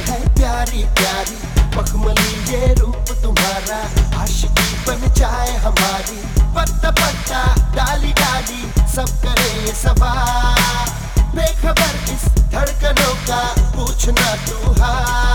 है प्यारी प्यारी। पखमली ये रूप तुम्हारा। आशिकी बन जाए हमारी। पत्ता पत्ता, डाली डाली। सब करे सवार बेखबर इस धड़कनों का पूछना तू हाँ